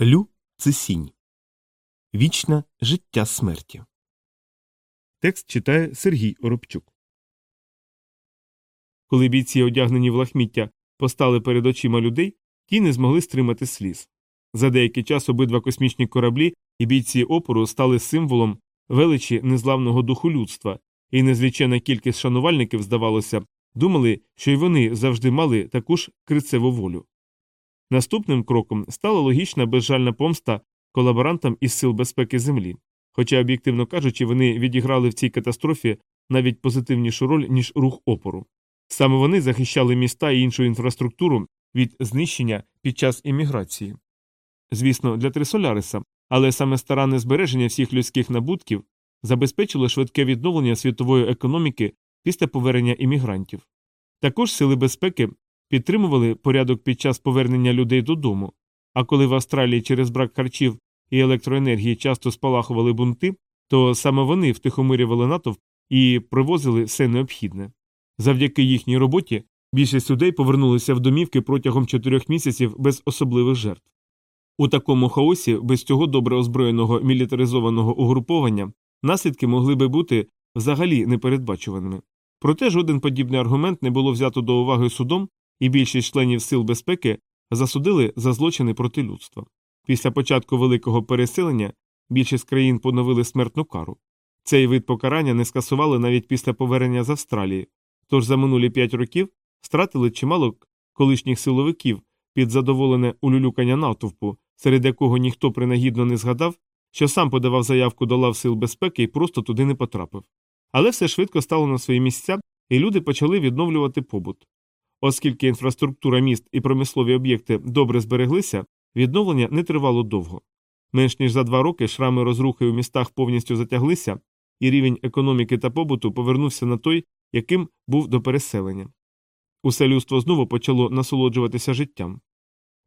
Лю це сінь. Вічне життя смерті. Текст читає Сергій Оробчук. Коли бійці, одягнені в лахміття, постали перед очима людей, ті не змогли стримати сліз. За деякий час обидва космічні кораблі і бійці опору стали символом величі незламного духу людства, і незлічена кількість шанувальників, здавалося, думали, що й вони завжди мали таку ж крицеву волю. Наступним кроком стала логічна безжальна помста колаборантам із сил безпеки Землі, хоча, об'єктивно кажучи, вони відіграли в цій катастрофі навіть позитивнішу роль, ніж рух опору. Саме вони захищали міста і іншу інфраструктуру від знищення під час імміграції. Звісно, для Трисоляриса, але саме старанне збереження всіх людських набутків забезпечило швидке відновлення світової економіки після повернення іммігрантів. Також сили безпеки підтримували порядок під час повернення людей додому, а коли в Австралії через брак харчів і електроенергії часто спалахували бунти, то саме вони втихомирювали натовп і привозили все необхідне. Завдяки їхній роботі більшість людей повернулися в домівки протягом чотирьох місяців без особливих жертв. У такому хаосі, без цього добре озброєного мілітаризованого угруповання, наслідки могли би бути взагалі непередбачуваними. Проте жоден подібний аргумент не було взято до уваги судом, і більшість членів сил безпеки засудили за злочини проти людства. Після початку великого переселення більшість країн поновили смертну кару. Цей вид покарання не скасували навіть після повернення з Австралії, тож за минулі п'ять років стратили чимало колишніх силовиків під задоволене улюлюкання натовпу, серед якого ніхто принагідно не згадав, що сам подавав заявку до лав сил безпеки і просто туди не потрапив. Але все швидко стало на свої місця, і люди почали відновлювати побут. Оскільки інфраструктура міст і промислові об'єкти добре збереглися, відновлення не тривало довго. Менш ніж за два роки шрами розрухи у містах повністю затяглися, і рівень економіки та побуту повернувся на той, яким був до переселення. Усе людство знову почало насолоджуватися життям.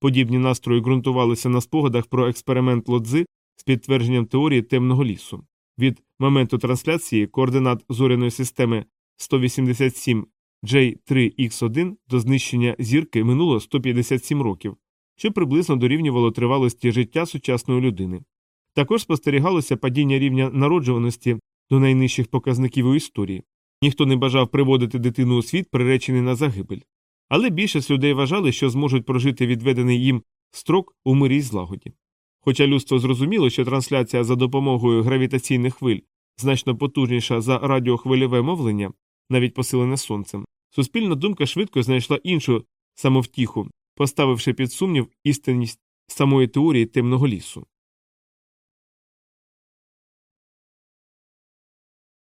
Подібні настрої ґрунтувалися на спогадах про експеримент лодзи з підтвердженням теорії темного лісу. Від моменту трансляції координат зоряної системи 187 J3X1 до знищення зірки минуло 157 років, що приблизно дорівнювало тривалості життя сучасної людини. Також спостерігалося падіння рівня народжуваності до найнижчих показників у історії. Ніхто не бажав приводити дитину у світ, приречений на загибель. Але більшість людей вважали, що зможуть прожити відведений їм строк у мирі й злагоді. Хоча людство зрозуміло, що трансляція за допомогою гравітаційних хвиль значно потужніша за радіохвильове мовлення, навіть посилене сонцем, суспільна думка швидко знайшла іншу самовтіху, поставивши під сумнів істинність самої теорії темного лісу.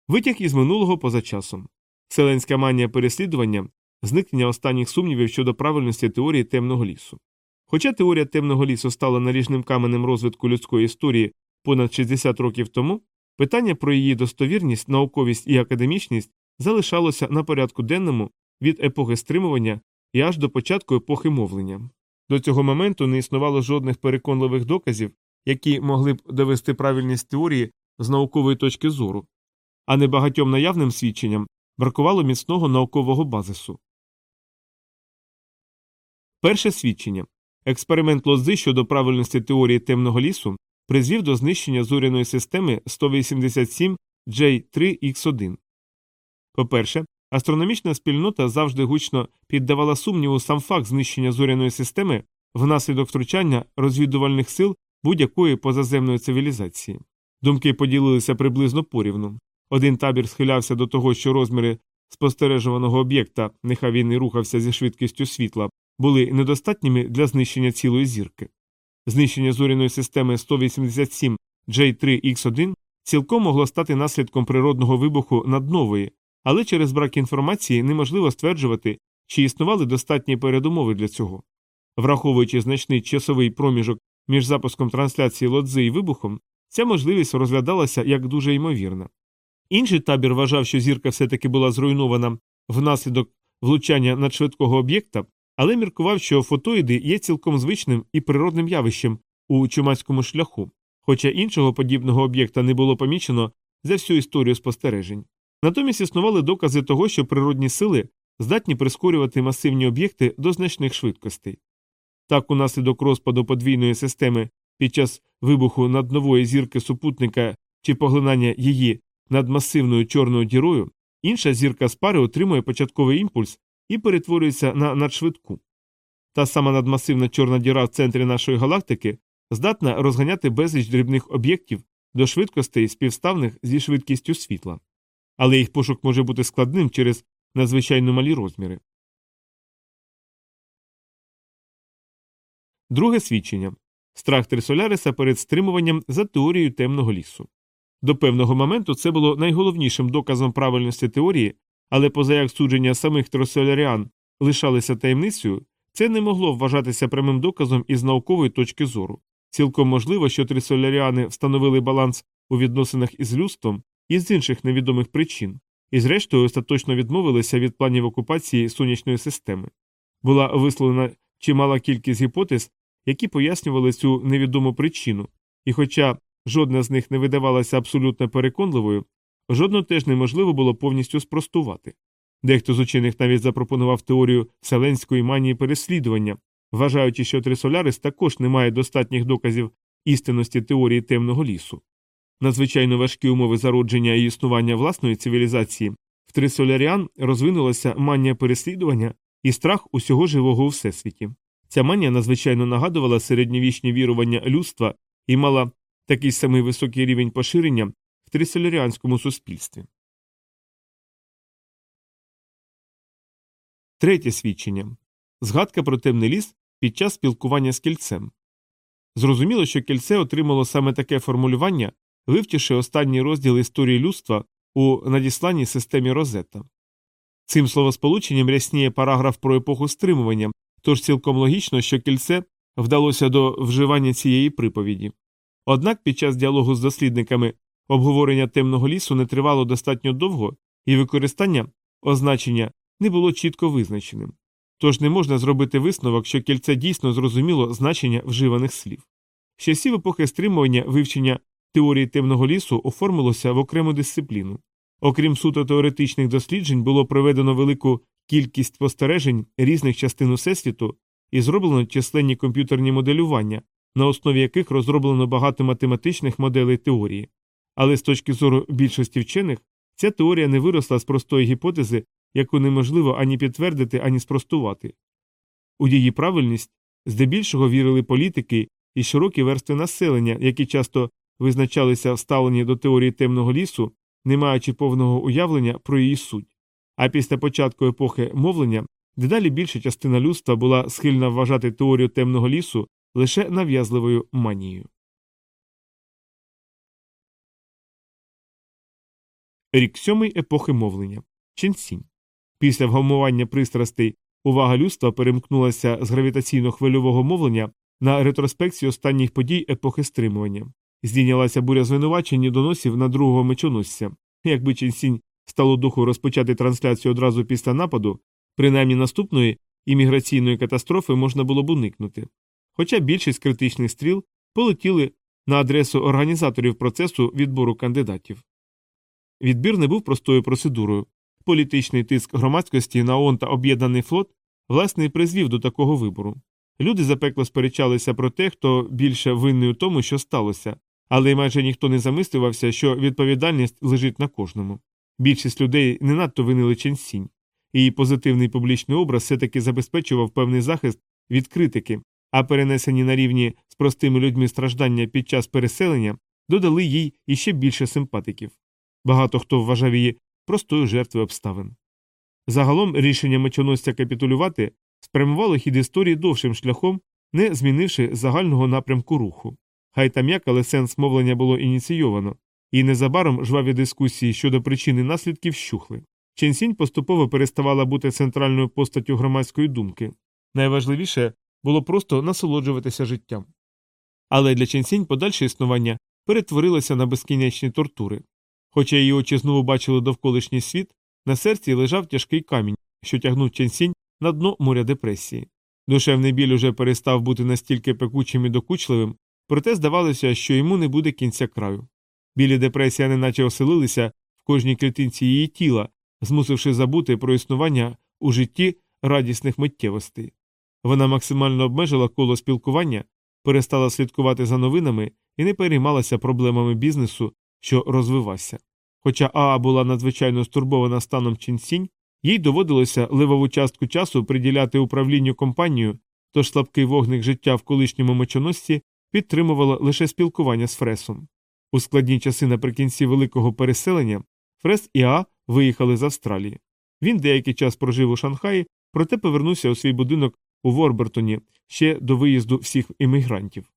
Витяг із минулого поза часом. Селенська манія переслідування, зникнення останніх сумнівів щодо правильності теорії темного лісу. Хоча теорія темного лісу стала наріжним каменем розвитку людської історії понад 60 років тому, питання про її достовірність, науковість і академічність залишалося на порядку денному від епохи стримування і аж до початку епохи мовлення. До цього моменту не існувало жодних переконливих доказів, які могли б довести правильність теорії з наукової точки зору, а небагатьом наявним свідченням бракувало міцного наукового базису. Перше свідчення експеримент лози щодо правильності теорії темного лісу призвів до знищення зоряної системи 187 J3X1. По-перше, астрономічна спільнота завжди гучно піддавала сумніву сам факт знищення зоряної системи внаслідок втручання розвідувальних сил будь-якої позаземної цивілізації. Думки поділилися приблизно порівну. Один табір схилявся до того, що розміри спостережуваного об'єкта, нехай він і рухався зі швидкістю світла, були недостатніми для знищення цілої зірки. Знищення зоряної системи 187 J3X1 цілком могло стати наслідком природного вибуху наднової, але через брак інформації неможливо стверджувати, чи існували достатні передумови для цього. Враховуючи значний часовий проміжок між запуском трансляції лодзи і вибухом, ця можливість розглядалася як дуже ймовірна. Інший табір вважав, що зірка все таки була зруйнована внаслідок влучання надшвидкого об'єкта, але міркував, що фотоїди є цілком звичним і природним явищем у чумацькому шляху, хоча іншого подібного об'єкта не було помічено за всю історію спостережень. Натомість існували докази того, що природні сили здатні прискорювати масивні об'єкти до значних швидкостей. Так, унаслідок розпаду подвійної системи під час вибуху над нової зірки супутника чи поглинання її над масивною чорною дірою, інша зірка з пари отримує початковий імпульс і перетворюється на надшвидку. Та сама надмасивна чорна діра в центрі нашої галактики здатна розганяти безліч дрібних об'єктів до швидкостей співставних зі швидкістю світла. Але їх пошук може бути складним через надзвичайно малі розміри. Друге свідчення страх Трисоляриса перед стримуванням за теорією темного лісу. До певного моменту це було найголовнішим доказом правильності теорії, але поза як судження самих трисоляріан лишалися таємницею, це не могло вважатися прямим доказом із наукової точки зору. Цілком можливо, що трисоляріани встановили баланс у відносинах із людством і з інших невідомих причин, і зрештою остаточно відмовилися від планів окупації сонячної системи. Була висловлена чимала кількість гіпотез, які пояснювали цю невідому причину, і хоча жодна з них не видавалася абсолютно переконливою, жодну теж неможливо було повністю спростувати. Дехто з учених навіть запропонував теорію вселенської манії переслідування, вважаючи, що Трисолярис також не має достатніх доказів істинності теорії темного лісу. Надзвичайно важкі умови зародження і існування власної цивілізації в Трисоляріан розвинулася манія переслідування і страх усього живого у всесвіті. Ця манія надзвичайно нагадувала середньовічні вірування людства і мала такий самий високий рівень поширення в трисоляріанському суспільстві. Третє свідчення згадка про темний ліс під час спілкування з кільцем. Зрозуміло, що кільце отримало саме таке формулювання, вивчивши останній розділ історії людства у надісланій системі Розетта. Цим словосполученням рясніє параграф про епоху стримування, тож цілком логічно, що кільце вдалося до вживання цієї приповіді. Однак під час діалогу з дослідниками обговорення темного лісу не тривало достатньо довго, і використання означення не було чітко визначеним. Тож не можна зробити висновок, що кільце дійсно зрозуміло значення вживаних слів. З часів епохи стримування вивчення теорії темного лісу оформилося в окрему дисципліну. Окрім суто теоретичних досліджень, було проведено велику кількість спостережень різних частин усесвіту і зроблено численні комп'ютерні моделювання, на основі яких розроблено багато математичних моделей теорії. Але з точки зору більшості вчених, ця теорія не виросла з простої гіпотези, яку неможливо ані підтвердити, ані спростувати. У її правильність здебільшого вірили політики і широкі верстви населення, які часто визначалися вставлені до теорії темного лісу, не маючи повного уявлення про її суть. А після початку епохи мовлення дедалі більша частина людства була схильна вважати теорію темного лісу лише нав'язливою манією. Рік сьомий епохи мовлення Ченсінь. Після вгамування пристрастей увага людства перемкнулася з гравітаційно-хвильового мовлення на ретроспекцію останніх подій епохи стримування. Здійнялася буря звинувачень і доносів на другого мечоносця. Якби Ченсінь стало духу розпочати трансляцію одразу після нападу, принаймні наступної імміграційної катастрофи можна було б уникнути. Хоча більшість критичних стріл полетіли на адресу організаторів процесу відбору кандидатів. Відбір не був простою процедурою. Політичний тиск громадськості на ООН та об'єднаний флот власне і призвів до такого вибору. Люди запекло сперечалися про те, хто більше винний у тому, що сталося, але майже ніхто не замислювався, що відповідальність лежить на кожному. Більшість людей не надто винили Ченсінь. Її позитивний публічний образ все таки забезпечував певний захист від критики, а перенесені на рівні з простими людьми страждання під час переселення додали їй іще більше симпатиків. Багато хто вважав її простою жертвою обставин. Загалом рішення мечоносця капітулювати спрямувало хід історії довшим шляхом, не змінивши загального напрямку руху. Хай там як, але сенс мовлення було ініційовано, і незабаром жваві дискусії щодо причин і наслідків щухли. Ченсінь поступово переставала бути центральною постаттю громадської думки. Найважливіше було просто насолоджуватися життям. Але для Ченсінь подальше існування перетворилося на безкінечні тортури. Хоча її очі знову бачили довколишній світ, на серці лежав тяжкий камінь, що тягнув Ченсінь на дно моря депресії. Душевний біль уже перестав бути настільки пекучим і докучливим, проте здавалося, що йому не буде кінця краю. Білі депресія неначе оселилися в кожній клітинці її тіла, змусивши забути про існування у житті радісних миттєвостей. Вона максимально обмежила коло спілкування, перестала слідкувати за новинами і не переймалася проблемами бізнесу, що розвивався. Хоча Аа була надзвичайно стурбована станом Чінсінь, їй доводилося левову частку часу приділяти управлінню компанією, тож слабкий вогник життя в колишньому мечоносці підтримувало лише спілкування з Фресом. У складні часи наприкінці великого переселення Фрес і Аа виїхали з Австралії. Він деякий час прожив у Шанхаї, проте повернувся у свій будинок у Ворбертоні ще до виїзду всіх іммігрантів.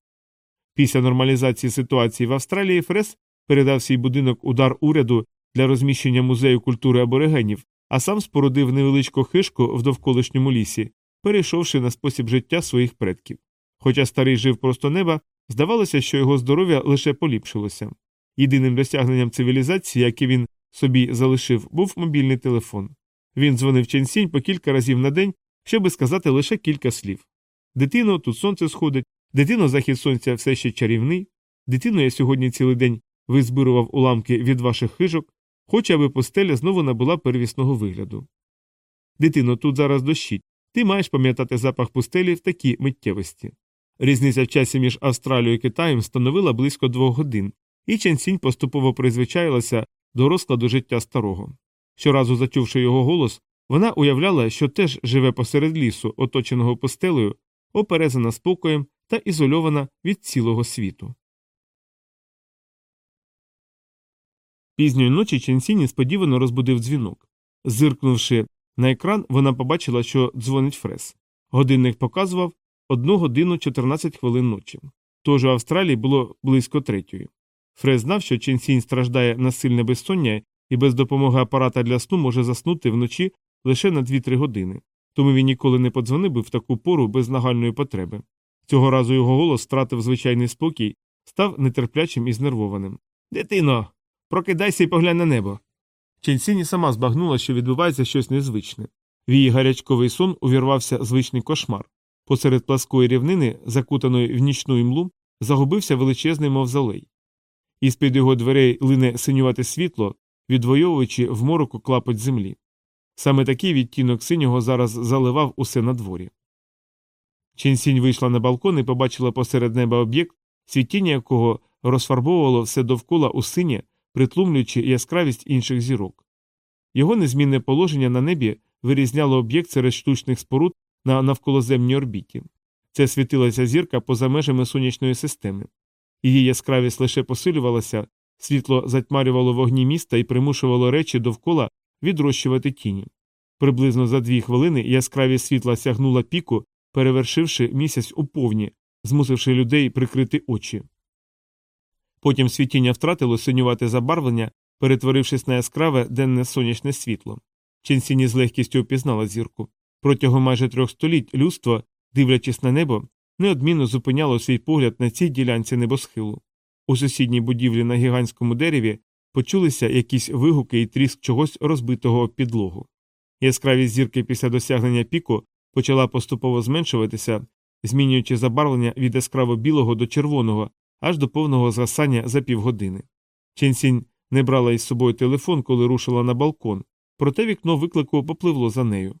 Після нормалізації ситуації в Австралії Фрес передав свій будинок удар уряду для розміщення музею культури аборигенів, а сам спорудив невеличку хишку в довколишньому лісі, перейшовши на спосіб життя своїх предків. Хоча старий жив просто неба, здавалося, що його здоров'я лише поліпшилося. Єдиним досягненням цивілізації, яке він собі залишив, був мобільний телефон. Він дзвонив Ченсінь по кілька разів на день, щоби сказати лише кілька слів. Дитино, тут сонце сходить, дитино, захід сонця все ще чарівний. Дитино, я сьогодні цілий день визбирував уламки від ваших хижок, хоч аби постеля знову набула первісного вигляду. Дитино, тут зараз дощить. Ти маєш пам'ятати запах пустелі в такій миттєвості. Різниця в часі між Австралією і Китаєм становила близько двох годин, і Ченсінь поступово призвичаїлася до розкладу життя старого. Щоразу зачувши його голос, вона уявляла, що теж живе посеред лісу, оточеного пустелею, оперезана спокоєм та ізольована від цілого світу. Пізньої ночі Ченсі несподівано розбудив дзвінок. Зиркнувши на екран, вона побачила, що дзвонить Фрес. Годинник показував 1 годину 14 хвилин ночі. Тож у Австралії було близько третьої. Фрес знав, що Ченсінь страждає на сильне безсоння і без допомоги апарата для сну може заснути вночі лише на 2-3 години, тому він ніколи не подзвонив би в таку пору без нагальної потреби. Цього разу його голос втратив звичайний спокій, став нетерплячим і знервованим. Дитино, прокидайся і поглянь на небо. Ченсіні сама збагнула, що відбувається щось незвичне. В її гарячковий сон увірвався звичний кошмар. Посеред пласкої рівнини, закутаної в нічну імлу, загубився величезний мавзолей. Із під його дверей лине синювате світло, відвоюючи в мороку клапоть землі. Саме такий відтінок синього зараз заливав усе на дворі. Ченсінь вийшла на балкон і побачила посеред неба об'єкт, світіння якого розфарбовувало все довкола у синє, притлумлюючи яскравість інших зірок. Його незмінне положення на небі вирізняло об'єкт серед штучних споруд на навколоземній орбіті. Це світилася зірка поза межами сонячної системи. Її яскравість лише посилювалася, світло затьмарювало вогні міста і примушувало речі довкола відрощувати тіні. Приблизно за дві хвилини яскравість світла сягнула піку, перевершивши місяць у повні, змусивши людей прикрити очі. Потім світіння втратило синювате забарвлення, перетворившись на яскраве денне сонячне світло. Ченсіні з легкістю опізнала зірку. Протягом майже трьох століть людство, дивлячись на небо, неодмінно зупиняло свій погляд на цій ділянці небосхилу. У сусідній будівлі на гігантському дереві почулися якісь вигуки і тріск чогось розбитого підлогу. Яскравість зірки після досягнення піку почала поступово зменшуватися, змінюючи забарвлення від яскраво білого до червоного, аж до повного згасання за півгодини. Ченсінь не брала із собою телефон, коли рушила на балкон, проте вікно виклику попливло за нею.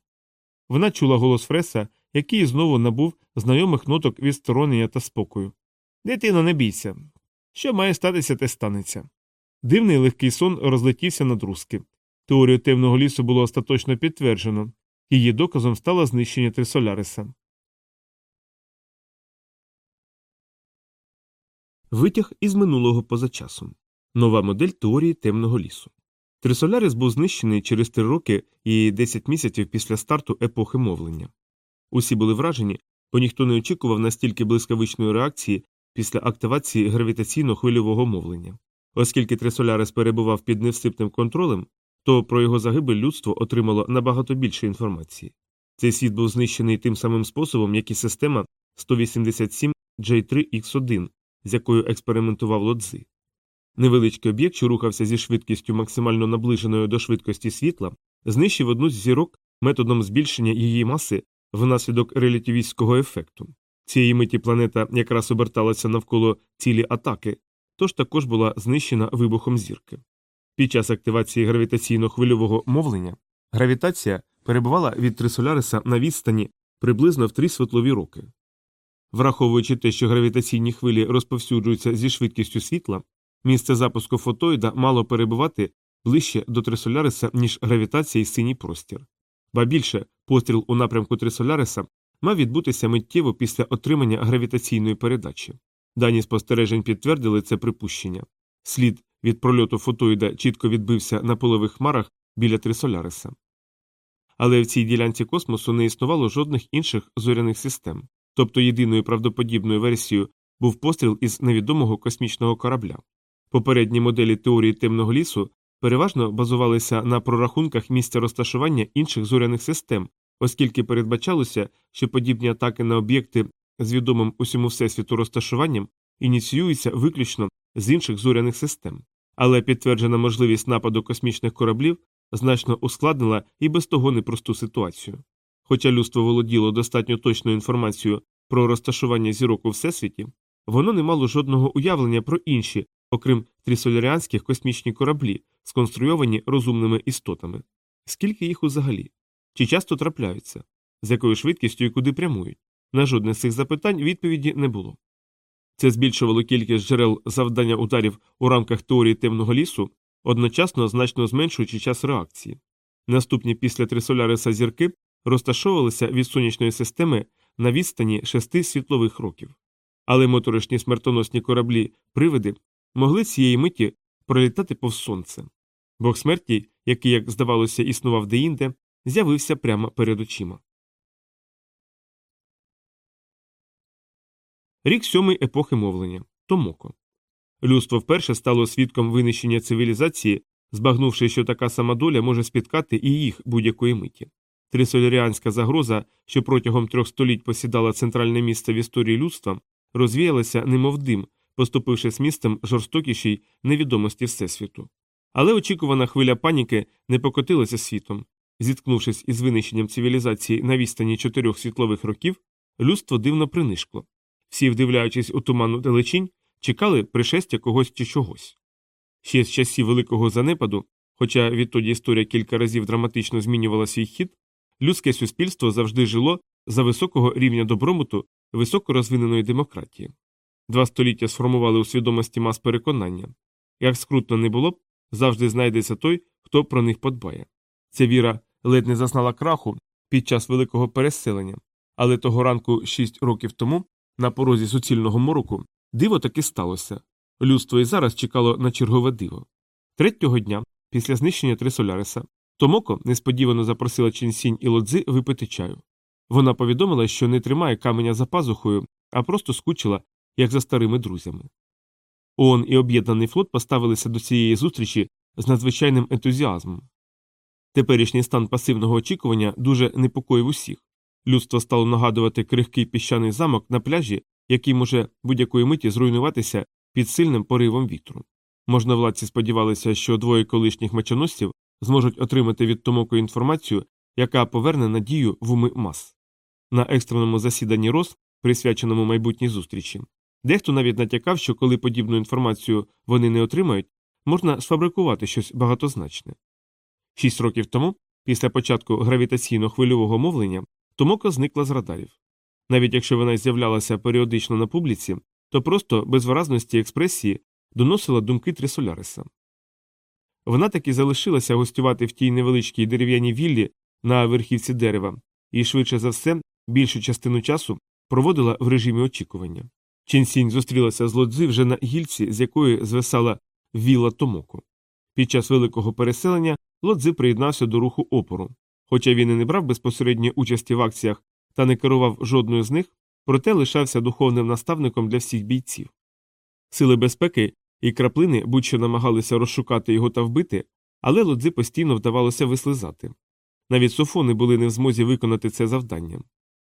Вона чула голос Фреса, який знову набув знайомих ноток відсторонення та спокою. Дитино, не бійся. Що має статися, те станеться. Дивний легкий сон розлетівся на друзки. Теорію темного лісу було остаточно підтверджено, її доказом стало знищення Трисоляриса. Витяг із минулого поза часом. Нова модель теорії темного лісу. Трисолярис був знищений через три роки і 10 місяців після старту епохи мовлення. Усі були вражені, бо ніхто не очікував настільки блискавичної реакції після активації гравітаційно-хвильового мовлення. Оскільки Трисолярис перебував під невсипним контролем, то про його загибель людство отримало набагато більше інформації. Цей світ був знищений тим самим способом, як і система 187 J3X1, з якою експериментував лодзи. Невеличкий об'єкт, що рухався зі швидкістю максимально наближеною до швидкості світла, знищив одну з зірок методом збільшення її маси внаслідок релятивістського ефекту. Цієї миті планета якраз оберталася навколо цілі атаки, тож також була знищена вибухом зірки. Під час активації гравітаційно-хвильового мовлення гравітація перебувала від Трисоляриса на відстані приблизно в три світлові роки. Враховуючи те, що гравітаційні хвилі розповсюджуються зі швидкістю світла, місце запуску фотоїда мало перебувати ближче до Трисоляриса, ніж гравітація і синій простір. Ба більше, постріл у напрямку Трисоляриса мав відбутися миттєво після отримання гравітаційної передачі. Дані спостережень підтвердили це припущення. Слід від прольоту фотоїда чітко відбився на полових хмарах біля Трисоляриса. Але в цій ділянці космосу не існувало жодних інших зоряних систем, тобто єдиною правдоподібною версією був постріл із невідомого космічного корабля. Попередні моделі теорії темного лісу переважно базувалися на прорахунках місця розташування інших зоряних систем, оскільки передбачалося, що подібні атаки на об'єкти з відомим усьому всесвіту розташуванням ініціюються виключно з інших зоряних систем. Але підтверджена можливість нападу космічних кораблів значно ускладнила і без того непросту ситуацію. Хоча людство володіло достатньо точною інформацією про розташування зірок у всесвіті, воно не мало жодного уявлення про інші, окрім трісоляріанських космічні кораблі, сконструйовані розумними істотами. Скільки їх узагалі? Чи часто трапляються? З якою швидкістю і куди прямують? На жодне з цих запитань відповіді не було. Це збільшувало кількість джерел завдання ударів у рамках теорії темного лісу, одночасно значно зменшуючи час реакції. Наступні після Трисоляриса зірки розташовувалися від сонячної системи на відстані шести світлових років. Але моторошні смертоносні кораблі привиди могли цієї миті пролітати повз сонце. Бог смерті, який, як здавалося, існував деінде, з'явився прямо перед очима. Рік сьомий епохи мовлення Томоко. Людство вперше стало свідком винищення цивілізації, збагнувши, що така сама доля може спіткати і їх будь-якої миті. Трисоляріанська загроза, що протягом трьох століть посідала центральне місце в історії людства, розвіялася немов дим, поступивши з містом жорстокішій невідомості Всесвіту. Але очікувана хвиля паніки не покотилася світом. Зіткнувшись із винищенням цивілізації на відстані чотирьох світлових років, людство дивно принишкло. Всі, вдивляючись у туманну далечінь, чекали пришестя когось чи чогось. Ще з часів великого занепаду, хоча відтоді історія кілька разів драматично змінювала свій хід, людське суспільство завжди жило за високого рівня добробуту високорозвиненої демократії. Два століття сформували у свідомості мас переконання як скрутно не було б, завжди знайдеться той, хто про них подбає. Ця віра ледь не зазнала краху під час великого переселення, але того ранку шість років тому, на порозі суцільного мороку, диво таки сталося. Людство і зараз чекало на чергове диво. Третього дня, після знищення Трисоляриса, Томоко несподівано запросила Чінсінь і лодзи випити чаю. Вона повідомила, що не тримає каменя за пазухою, а просто скучила, як за старими друзями. ООН і об'єднаний флот поставилися до цієї зустрічі з надзвичайним ентузіазмом. Теперішній стан пасивного очікування дуже непокоїв усіх. Людство стало нагадувати крихкий піщаний замок на пляжі, який може будь-якої миті зруйнуватися під сильним поривом вітру. Можновладці сподівалися, що двоє колишніх мечоносців зможуть отримати від Томоко інформацію, яка поверне надію в уми мас. На екстреному засіданні РОС, присвяченому майбутній зустрічі, дехто навіть натякав, що коли подібну інформацію вони не отримають, можна сфабрикувати щось багатозначне. Шість років тому, після початку гравітаційно-хвильового мовлення, Томоко зникла з радарів. Навіть якщо вона з'являлася періодично на публіці, то просто без виразності експресії доносила думки Трисоляриса. Вона таки залишилася гостювати в тій невеличкій дерев'яній віллі на верхівці дерева і, швидше за все, більшу частину часу проводила в режимі очікування. Ченсінь зустрілася з лодзи вже на гільці, з якої звисала вілла Томоко. Під час великого переселення лодзи приєднався до руху опору. Хоча він і не брав безпосередньої участі в акціях та не керував жодною з них, проте лишався духовним наставником для всіх бійців. Сили безпеки і краплини будь-що намагалися розшукати його та вбити, але лодзи постійно вдавалося вислизати. Навіть софони були не в змозі виконати це завдання.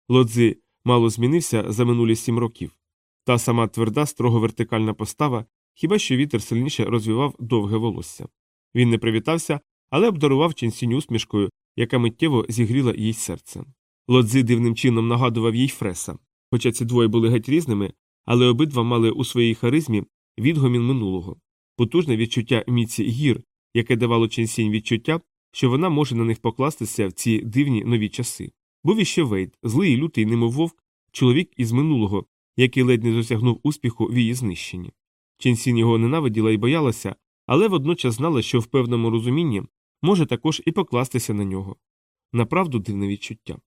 Лодзи мало змінився за минулі сім років. Та сама тверда, строго вертикальна постава, хіба що вітер сильніше розвивав довге волосся. Він не привітався, але обдарував ченсінь усмішкою, яка миттєво зігріла їй серце. Лодзи дивним чином нагадував їй Фреса, хоча ці двоє були геть різними, але обидва мали у своїй харизмі відгомін минулого, потужне відчуття міці гір, яке давало ченсінь відчуття, що вона може на них покластися в ці дивні нові часи. Був іще Вейд, злий лютий, немов вовк, чоловік із минулого, який ледь не досягнув успіху в її знищенні. Ченсін його ненавиділа і боялася, але водночас знала, що в певному розумінні може також і покластися на нього. Направду дивне відчуття.